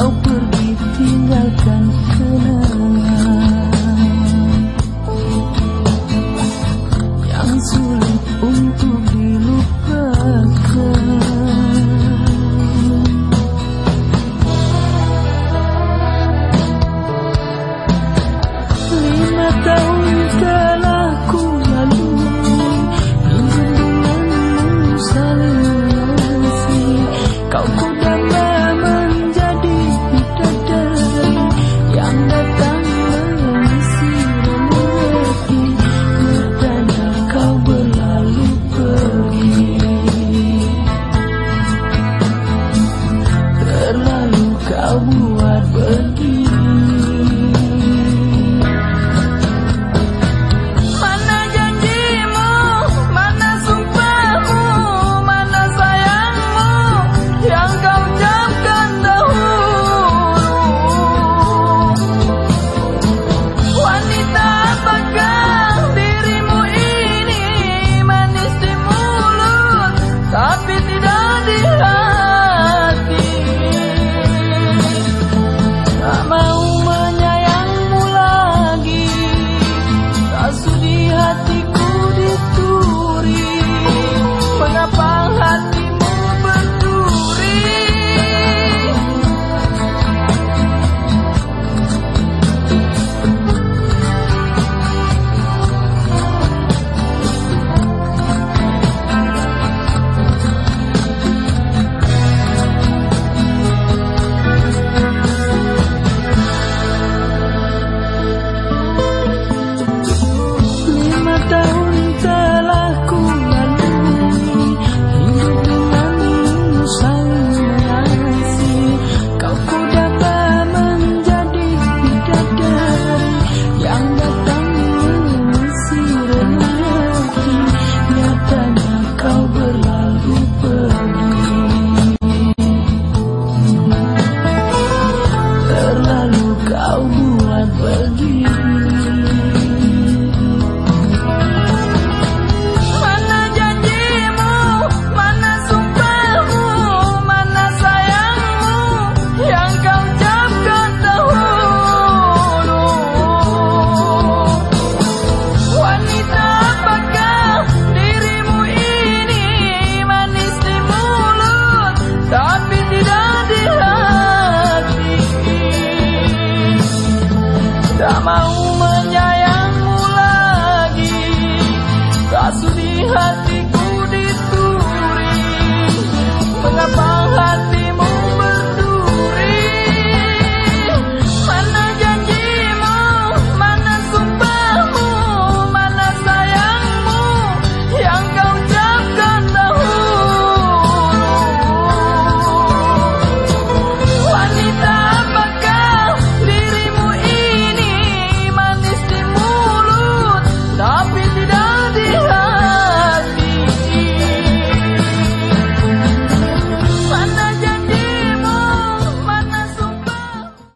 Kau pergi tinggalkan kenangan Yang sulit untuk dilupakan hijos